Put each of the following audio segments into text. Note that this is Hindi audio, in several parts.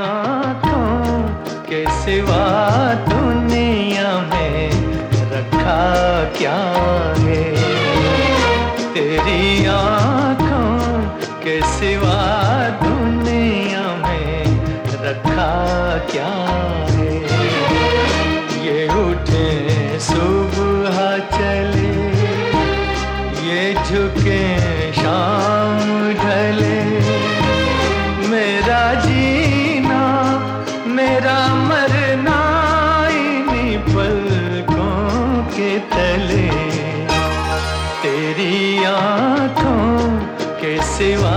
आँखों के सिवा दुनिया में रखा क्या है? तेरी आँखों के सिवा दुनिया में रखा क्या है? ये उठे सुबह चले, ये झुके तेरी आँखों के सिवा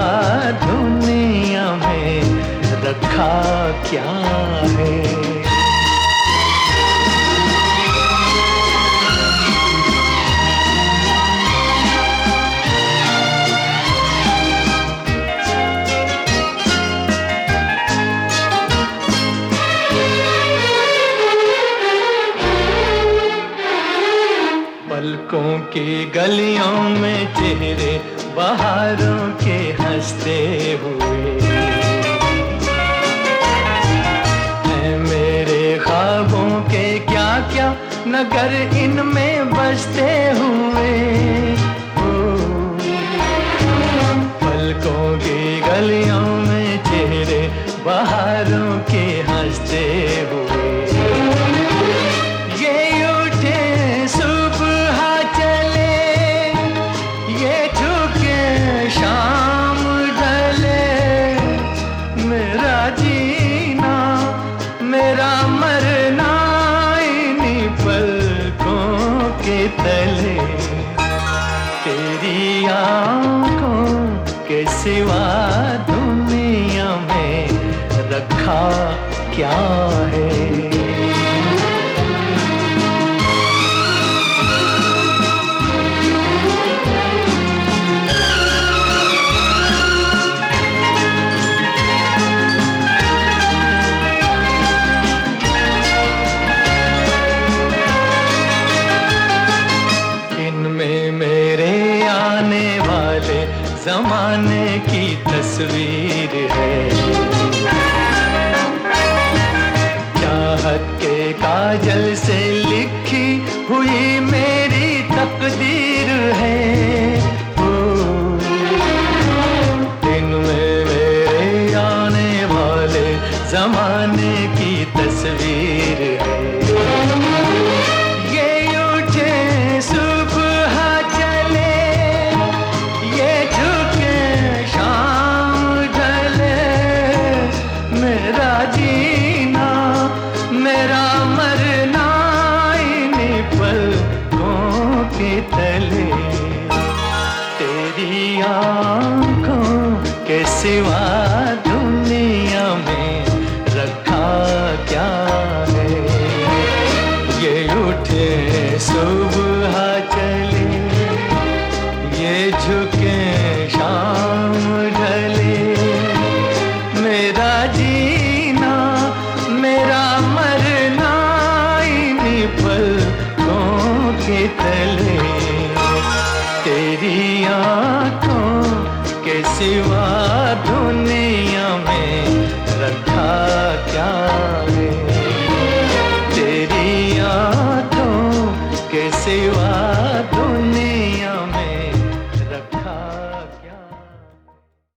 दुनिया में रखा क्या है? पलकों की गलियों में चेहरे बाहरों के हँसते हुए। है मेरे ख्वाबों के क्या क्या नगर इनमें बसते हुए। तेरी आँखों के सिवा दुनिया में रखा क्या है? जमाने की तस्वीर है। चाहत के काजल से लिखी हुई मेरी तकदीर है। ओ, इनमें मेरे आने वाले जमाने की तस्वीर तले तेरी आँखों के सिवा दुनिया में रखा क्या है? ये उठे, सुबह चले, ये झुके तेरी आँखों के सिवा धुन